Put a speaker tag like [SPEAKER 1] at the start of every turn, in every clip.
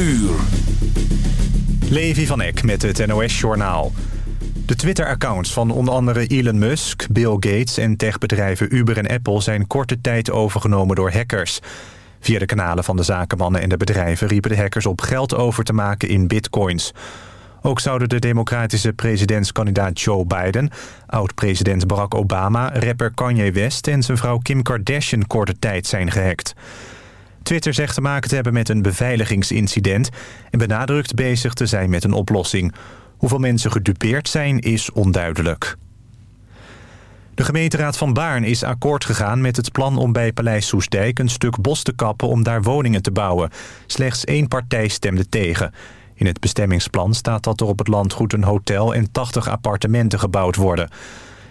[SPEAKER 1] uur.
[SPEAKER 2] Levi van Eck met het NOS-journaal. De Twitter-accounts van onder andere Elon Musk, Bill Gates... en techbedrijven Uber en Apple zijn korte tijd overgenomen door hackers. Via de kanalen van de zakenmannen en de bedrijven... riepen de hackers op geld over te maken in bitcoins. Ook zouden de democratische presidentskandidaat Joe Biden... oud-president Barack Obama, rapper Kanye West... en zijn vrouw Kim Kardashian korte tijd zijn gehackt. Twitter zegt te maken te hebben met een beveiligingsincident... en benadrukt bezig te zijn met een oplossing. Hoeveel mensen gedupeerd zijn is onduidelijk. De gemeenteraad van Baarn is akkoord gegaan met het plan om bij Paleis Soesdijk... een stuk bos te kappen om daar woningen te bouwen. Slechts één partij stemde tegen. In het bestemmingsplan staat dat er op het landgoed een hotel... en 80 appartementen gebouwd worden.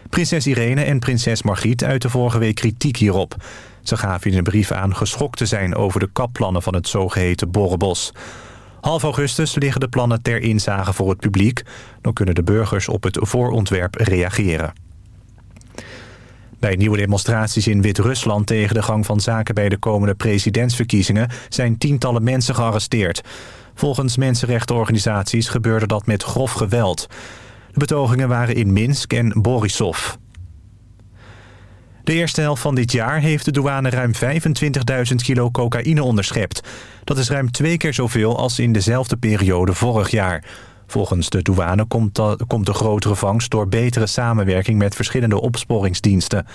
[SPEAKER 2] Prinses Irene en prinses Margriet uiten vorige week kritiek hierop... Ze gaven in een brief aan geschokt te zijn over de kapplannen van het zogeheten Borrebos. Half augustus liggen de plannen ter inzage voor het publiek. Dan kunnen de burgers op het voorontwerp reageren. Bij nieuwe demonstraties in Wit-Rusland tegen de gang van zaken bij de komende presidentsverkiezingen zijn tientallen mensen gearresteerd. Volgens mensenrechtenorganisaties gebeurde dat met grof geweld. De betogingen waren in Minsk en Borisov. De eerste helft van dit jaar heeft de douane ruim 25.000 kilo cocaïne onderschept. Dat is ruim twee keer zoveel als in dezelfde periode vorig jaar. Volgens de douane komt, de grotere vangst door betere samenwerking met verschillende opsporingsdiensten.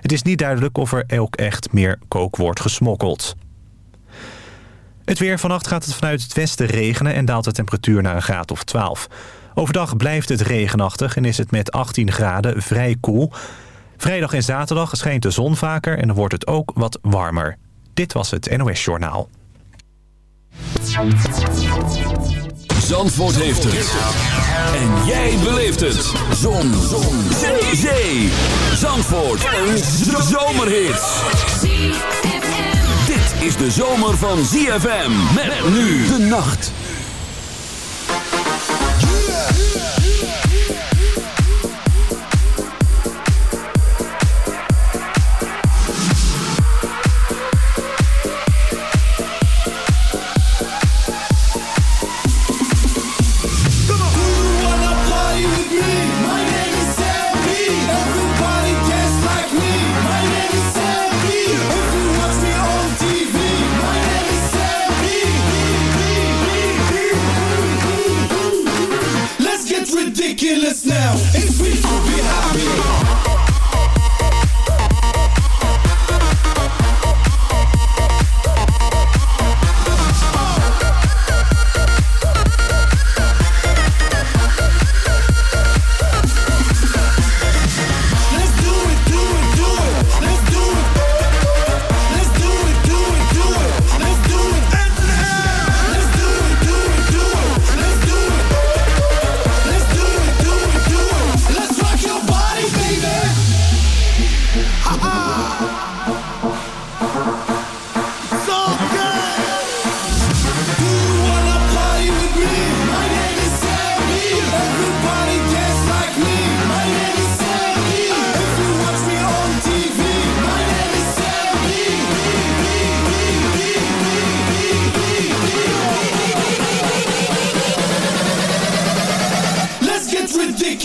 [SPEAKER 2] Het is niet duidelijk of er ook echt meer kook wordt gesmokkeld. Het weer vannacht gaat het vanuit het westen regenen en daalt de temperatuur naar een graad of 12. Overdag blijft het regenachtig en is het met 18 graden vrij koel. Vrijdag en zaterdag schijnt de zon vaker en dan wordt het ook wat warmer. Dit was het NOS Journaal.
[SPEAKER 1] Zandvoort heeft het. En jij beleeft het. Zon. zon. Zee. Zee. Zandvoort. Een zomerhit. Dit is de zomer van ZFM. Met nu de nacht.
[SPEAKER 3] Now. It's to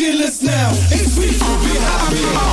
[SPEAKER 4] kill us now. If we could be happy.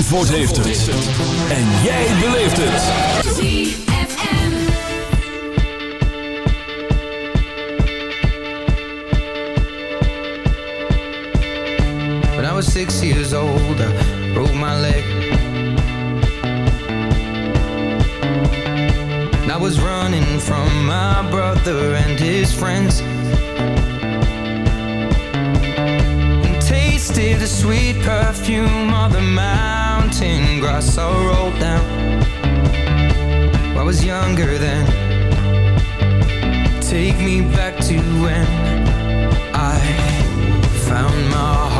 [SPEAKER 5] Zandvoort
[SPEAKER 1] heeft het. En jij beleeft het.
[SPEAKER 6] When I was six years old, I broke my leg. And I was running from my brother and his friends. and tasted the sweet perfume of the mouth mountain grass I rolled down. I was younger then. Take me back to when I found my heart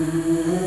[SPEAKER 6] Mm-hmm.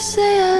[SPEAKER 6] say I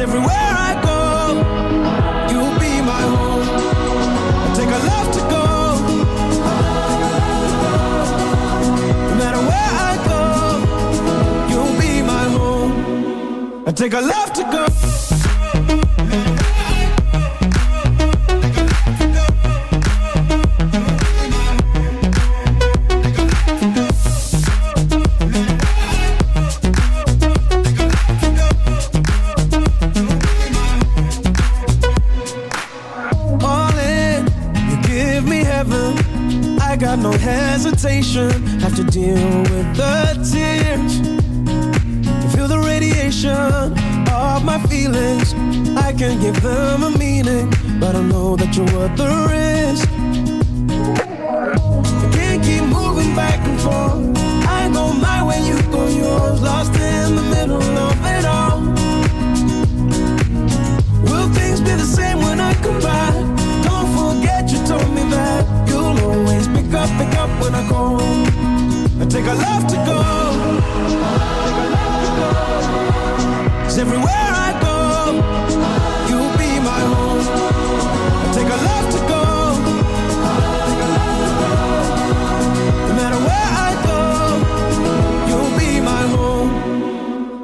[SPEAKER 7] Everywhere I go, you'll be my home. I take a love to go. No matter where I go, you'll be my home. I take love to go.